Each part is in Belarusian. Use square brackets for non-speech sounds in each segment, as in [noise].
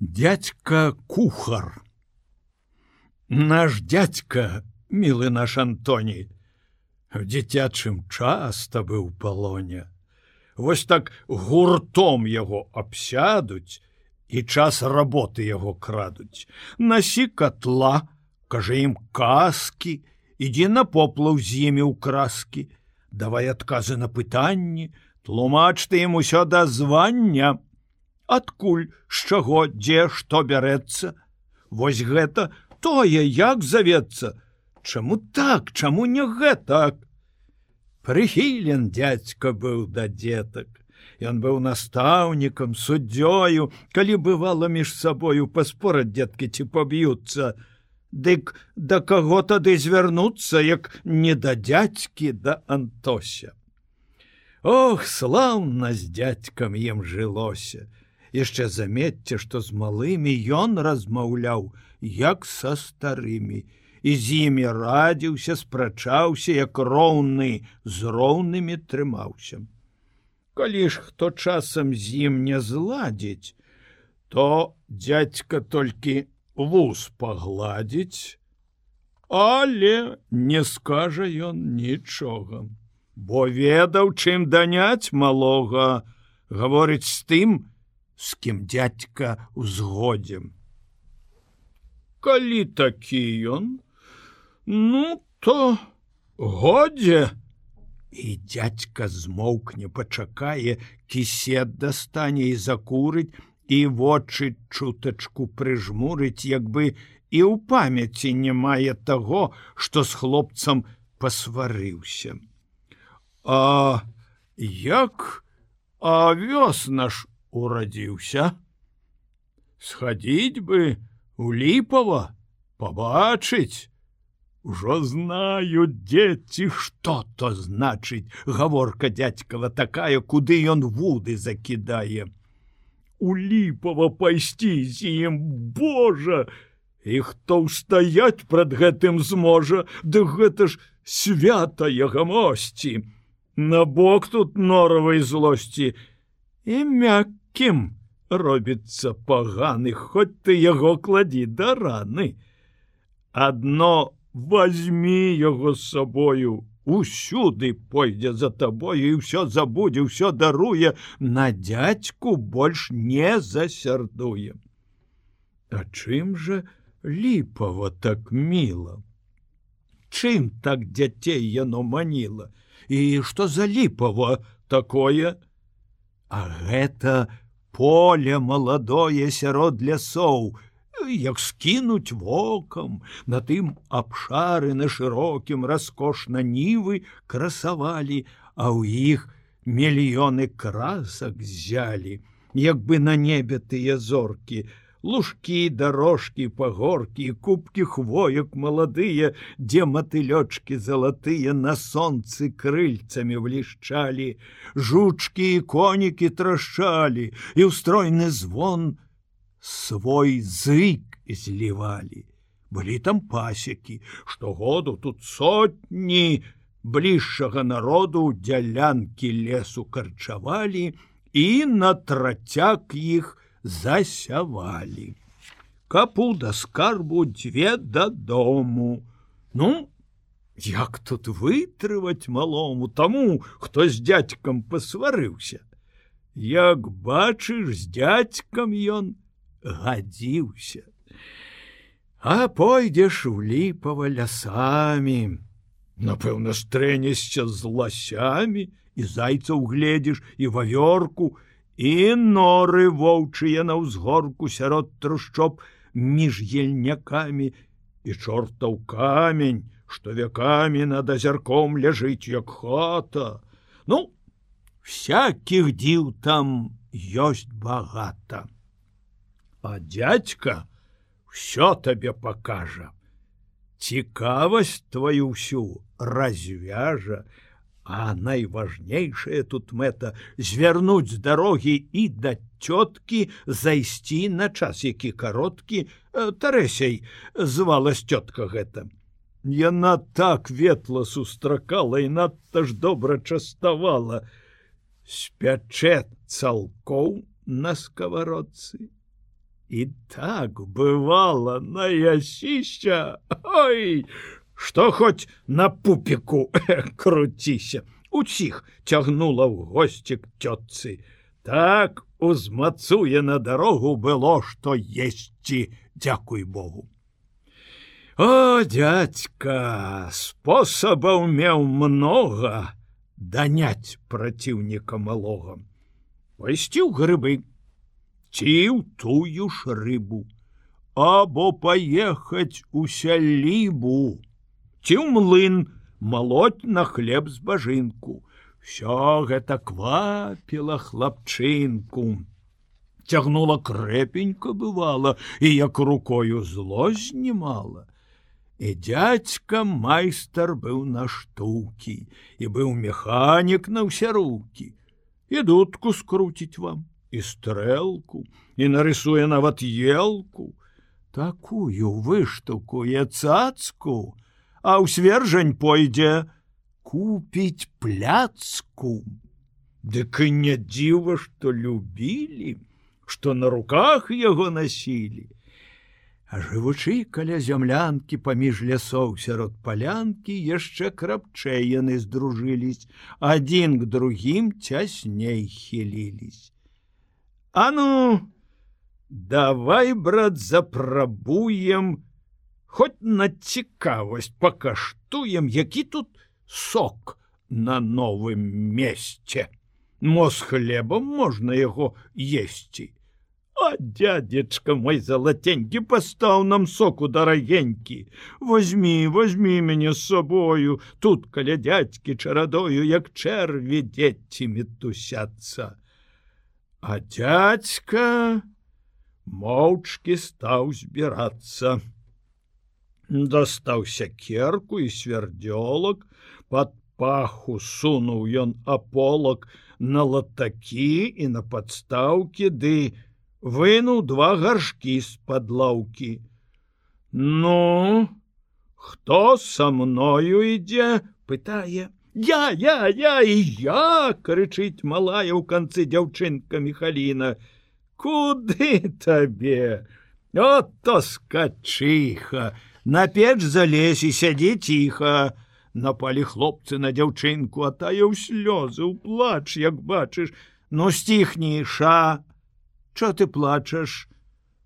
дядька кухар. Наш дядька мілы наш Антоній в дзіцячым часта быў палоне. Вось так гуртом яго абсядуць і час работы яго крадуць. Насі котла кажа ім казкі ідзі на поплаў з імі ў краскі давай адказы на пытанні тлумач ты ім усё да звання адкуль з чаго дзе што бярэцца? Вось гэта тое як завецца. Чаму так чаму не гэтак? Прыхілен дядзька быў да дзетак. Ён быў настаўнікам суддзёю калі бывала між сабою паспораць дзеткі ці паб'юцца. Дык да каго тады звярнуцца як не да дядзькі да антося? Ох слаўна з дядзькам ем жылося яшчэ заметьце што з малымі ён размаўляў як са старымі. І з імі радзіўся спрачаўся як роўны з роўнымі трымаўся. Калі ж хто часам з ім не зладзіць то дядька толькі вуз пагладзіць але не скажа ён нічога. Бо ведаў чым даняць малога гаворыць з тым з кім дядька узгодзем калі такі ён ну то годзе. І дядька змоўкне пачакае кісет дастане і закурыць і вочы чутачку прыжмурыць як бы і ў памяці не мае таго што з хлопцам пасварыўся. А як а вёс наш урадзіўся схадзіць бы у ліпова побачыць ужо знаю дзеці что то значыць гаворка дядькава такая куды ён вуды закідае у ліпова пайсці з ім Божа і хто ўстаяць прад гэтым зможа ды гэта ж святая гамосці. На бок тут норавай злосці. І мяккім робіцца паганы хоць ты яго кладі да раны. Адно возьми яго з сабою усюды пойдзе за табою і ўсё забудзе ўсё даруе на дядзьку больш не засярдуе. А чым жа ліпава так міла? Чым так дзяцей яно маніла? І што за ліпава такое? А гэта поле маладое сярод лясоў, як скінуць вокам, на тым абшары на шырокім раскошна нівы красавалі, а ў іх мільёны красак ззялі, як бы на небе тыя зоркі, лужкі дорожкі пагоркі кубкі хвоек маладыя дзе матылёчки залатыя на сонцы крыльцамі блішчалі жучки і конікі трашчалі і ўстройны звон свой зык злівалі былі там пасекі штогоду тут сотні бліжшага народу дзялянкі лесу карчавалі і на трацяк іх, засявалі. Капу да скарбу дзве дадому. Ну, як тут вытрываць малому таму, хто з дядькам пасварыўся. Як бачыш, з дядькам ён гадзіўся. А пойдзеш у ліпава лясамі. Напэўна, стрэнешся з ласямі і зайцаў гледзіш і вавёрку, і норы воўчыя на ўзгорку сярод трушчоп між ельнякамі і чортаў камень, што вякамі над азярком ляжыць як хата. Ну, всякіх дзіў там ёсць багата. А дядька все табе пакажа. Цікавасць твою ўсю развяжа, А найважнейшая тут мэта звярнуць з дарогі і да цёткі зайсці на час, які кароткі. Э, тарэсяй звала цётка гэта. Яна так ветла сустракала і надта ж добра частавала, спячэ цалкоў на сковородцы І так бывала наясіся Ой что хоць на пупіку [laughs] круціся. Усіх цягнула ў госці к цётцы. Так узмацуе на дарогу было што есці дзякуй Богу. О дядька спосабаў меў много даняць праціўніка малога. Пайсці ў грыбы ці ў тую ж рыбу. Або паехаць у сялібу ці ў млын малоть на хлеб з бажынку. Все гэта квапіла хлапчынку. Цягнула крэпенька бывала і як рукою зло знімала. І дядька майстар быў на штукі і быў механік на ўсе руки і дудку скруціць вам і стрэлку і нарысуе нават елку. Такую выштукуе цацку а ў свержань пойдзе. Купіць пляцку? Дык і не дзіва што любілі што на руках яго насілі. А жывучы каля зямлянкі паміж лясоў сярод палянкі яшчэ крапчэй яны здружылись, адзін к другім цясней хілілись. А ну, давай, брат, запрабуем, Хоць на цікавасць пакаштуем, які тут сок на новым месце. Мо з хлебам можна яго есці. А дядзечка мой залатенькі пастаў нам соку дарагенькі. Возьми, возьми мяне з собою, тут каля дядзькі чарадою, як чэрві дзеці мітусяцца. А дядзька моўчкі стаў збірацца. Дастаўся керку і свярдзёлак, под паху сунуў ён аполак на латакі і на падстаўкі ды, вынуў два гаршкі з-пад лаўкі. Ну, хто са мною ідзе, пытае: Я, я, я і я крычыць малая ў канцы дзяўчынка Михаліна. Куды табе? От то скачыха, На печ залез і сядзе ціха, Напалі хлопцы на дзяўчынку, а тая ў слёзы, плач, як бачыш, ну сціхні ша, Чо ты плачаш?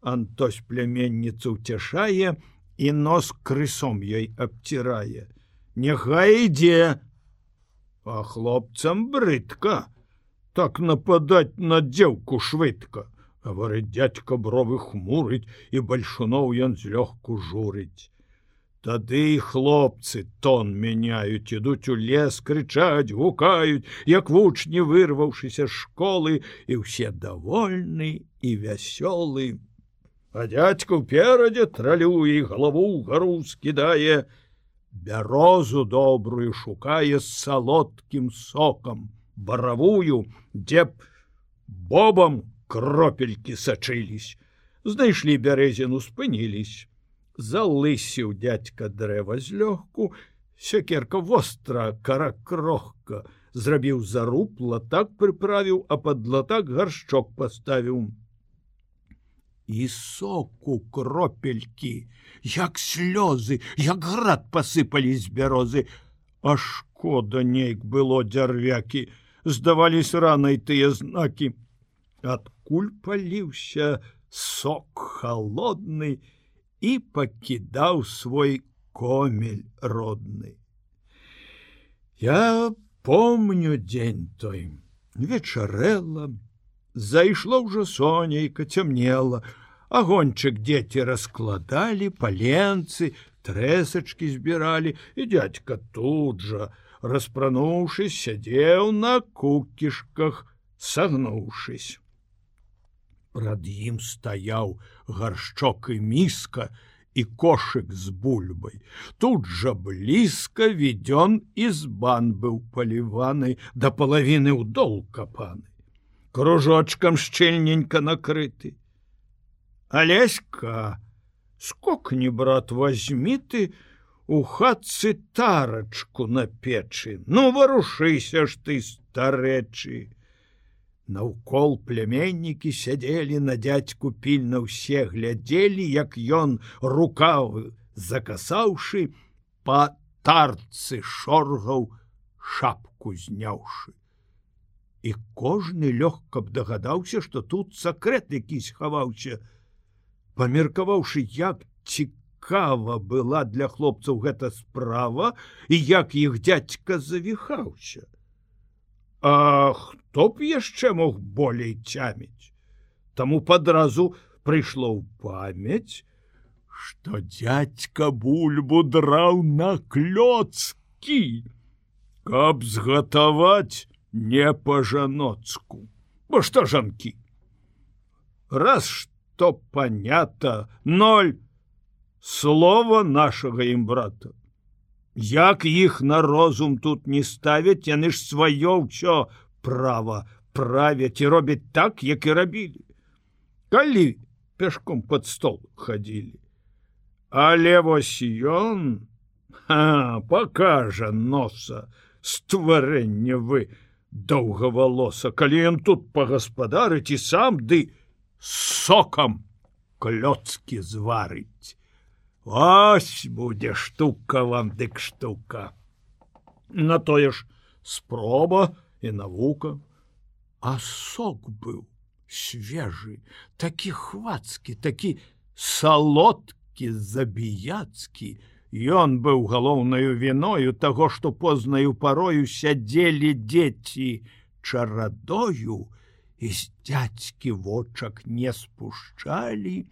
Антось пляменніцу ўцяшае і нос крысом ёй абцірае. Няхай ідзе, А хлопцам брыдка, так нападаць на дзеўку швыдка, гаварыць дядька бровы хмурыць і бальшуноў ён злёгку журыць. Тады і хлопцы тон мяняюць, ідуць у лес, крычаць, гукаюць, як вучні вырваўшыся школы і ўсе давольны і вясёлы. А дядька ўперадзе тралюе галаву гару скідае, бярозу добрую шукае з салодкім сокам, баравую, дзе б бобам кропелькі сачылись. Знайшлі бярэзіну, спынілись залысіў дядька дрэва злёгку, сякерка востра, кара крохка, зрабіў зарупла, так прыправіў, а пад латак гаршчок паставіў. І соку кропелькі, як слёзы, як град пасыпалі з бярозы, А шкода нейк было дзярвякі, здавались ранай тыя знакі. Адкуль паліўся сок холодный, і пакідаў свой комель родны. Я помню дзень той вечарэла, зайшло ўжо сонейка цямнела, агоньчык дзеці раскладалі паленцы, трэсачкі збіралі і дядька тут жа, распрануўшись, сядзеў на кукішках, сагнуўшись. Прад ім стаяў гаршчок і міска і кошык з бульбай. Тут жа блізка ведён і збан быў паліваны да палавіны ў дол капаны. Кружочкам шчыльненька накрыты. Алеська, скокні, брат, возьми ты у хатцы тарачку на печы. Ну варушыся ж ты старэчы Наўкол пляменнікі сядзелі на дядзьку пільна ўсе глядзелі, як ён рукавы закасаўшы па тарцы шоргаў шапку зняўшы. І кожны лёгка б дагадаўся, што тут сакрэт якісь хаваўся, памеркаваўшы, як цікава была для хлопцаў гэта справа і як іх дядзька завіхаўся. А хто б яшчэ мог болей цяміць? Таму падразу прыйшло ў памяць, што дядька бульбу драў на клёцкі, каб згатаваць не па-жаноцку. Бо што жанкі? Раз што панята ноль слова нашага ім брата. Як іх на розум тут не ставяць, яны ж сваё ўсё права правяць і робяць так, як і рабілі. Калі пешком под стол хадзілі. Але вось ён покажа носа стварэння вы доўгавалоса, калі ён тут пагаспадарыць і сам ды сокам клёцкі зварыць. Ось будзе штука вам дык штука. На тое ж спроба і навука, А сок быў свежы, такі хвацкі, такі салодкі забіяцкі. Ён быў галоўнаю віною таго, што познаю парою сядзелі дзеці чарадою і з дядзькі вочак не спушчалі,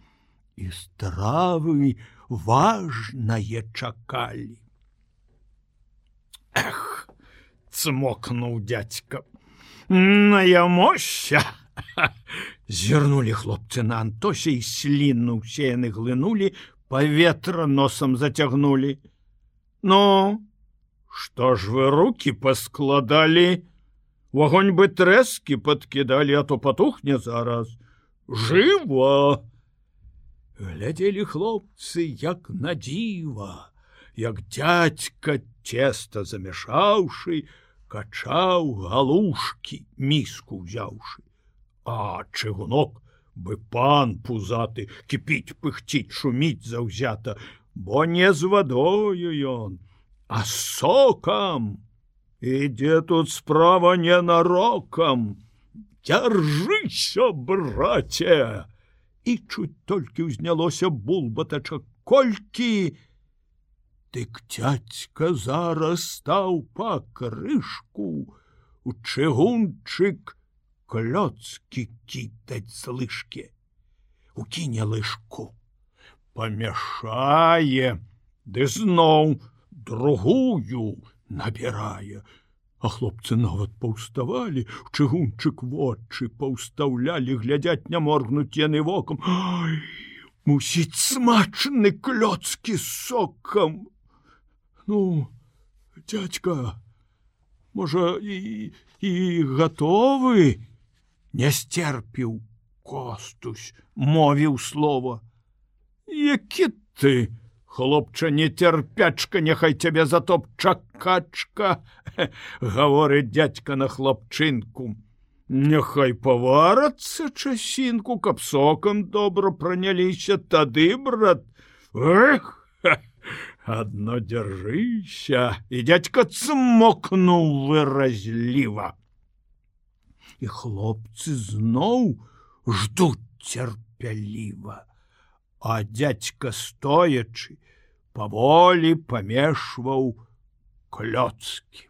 і стравы важнае чакалі. Эх, цмокнуў дядька. Наямося! Зірнулі хлопцы на Антосе і сліну усе яны глынулі, паветра носам зацягнулі. Ну, што ж вы руки паскладалі? Вагонь бы трэскі падкідалі, а то патухне зараз. Жыва! Глядзелі хлопцы як на дзіва як дядька цеста замяшаўшы качаў галушки міску ўзяўшы. А чыгунок бы пан пузаты кіпіць пыхціць шуміць заўзята бо не з вадою ён а сокам. Ідзе тут справа ненарокам дзяржыся браце і чуць толькі ўзнялося булбатачак колькі дык цядзька зараз стаў па крышку у чыгунчык клёцкі кітаць слышке укіне лыжку памяшае ды зноў другую набірае А хлопцы нават паўставалі, чыгунчык вочы паўстаўлялі, глядзяць не моргнуць яны вокам. Ой, мусіць смачны клёцкі сокам. Ну, дядька, можа і, і гатовы, не сцерпіў костусь, мовіў слова. Які ты, хлопча нецярпячка няхай цябе затоп чакачка [laughs] гаворыць дядька на хлапчынку. Няхай паварацца часінку каб сокам добра праняліся тады брат. Эх [laughs] одно дзяржыся. І дядька цмокнуў выразліва. І хлопцы зноў ждуць цярпяліва а дядька стоячы паволі памешваў клёцкі.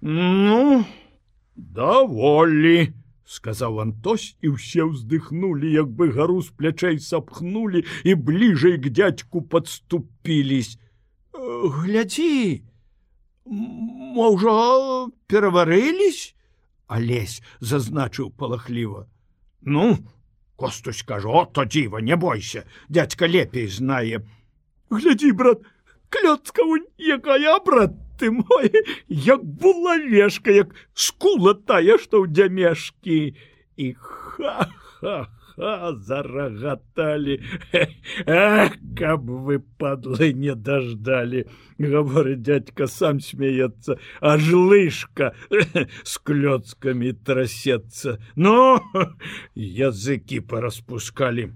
Ну, даволі, сказаў Антось і ўсе ўздыхнулі, як бы гару з плячэй сапхнулі і бліжэй к дядьку подступілись. Глядзі, можа, пераварылись, Алесь зазначыў палахліва. Ну, Костусь кажу, о, то дзіва, не бойся, дядька лепей знае, глядзі брат клёцка якая брат ты мой як была вешка як скула тая што ў дзямешкі і ха-ха ха зарагаталі [laughs] каб вы падлы не дождалі гаворыць дядька сам смеецца аж лыжка [laughs] с клёцкамі трасецца но [laughs] языкі пораспускалі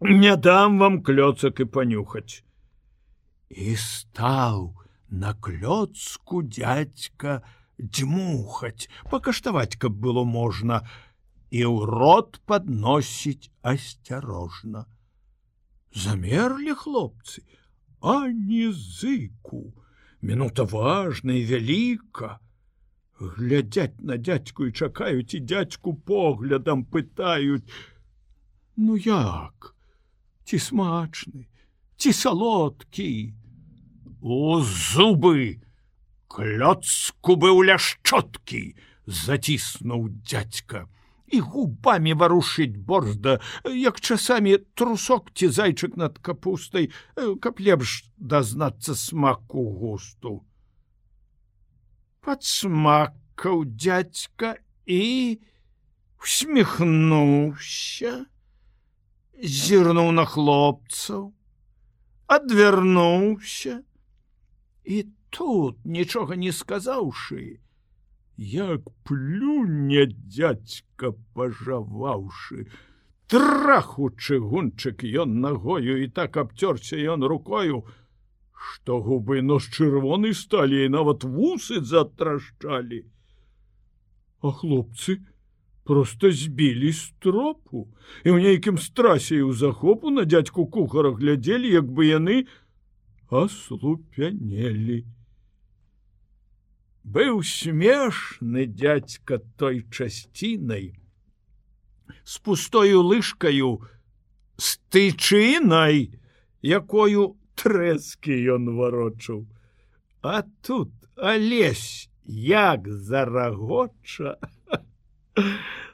не дам вам клёцак і панюхаць і стаў на клёцку дядька дзьмухаць пакаштаваць каб было можна і ў рот подносіць асцярожна замерлі хлопцы а не зыку. Минута важная вяліка глядзяць на дядьку і чакаюць і дядьку поглядам пытаюць ну як? Ці смачны ці салодкі у зубы клёцку быў ляшчоткі заціснуў дядька і губамі варушыць борзда як часамі трусок ці зайчык над капустай каб лепш дазнацца смаку густу. Подсмакаў дядька і усміхнуўся зірнуў на хлопцаў, адвярнуўся і тут нічога не сказаўшы, як плюне дядзька пажаваўшы, трахучы гунчык ён нагою і так абцёрся ён рукою, што губы нос чырвоны сталі і нават вусы затрашчалі. А хлопцы, просто збілі з тропу і ў нейкім страсе ў захопу на дядьку кухара глядзелі як бы яны аслупянелі быў смешны дядька той часцінай с пустою лыжкаю з тычынай якою трэскі ён варочыў а тут алесь як зарагоча [laughs]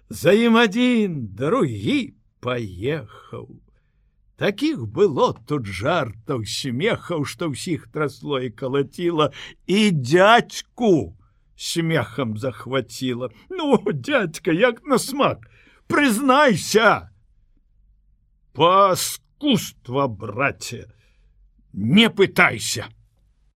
За ім адзін другі паехаў. Такіх было тут жартаў смехаў, што ўсіх трасло і калаціла і дядьку смехам захваціла. Ну, дядька, як на смак, прызнайся! Паскуства, браце, не пытайся!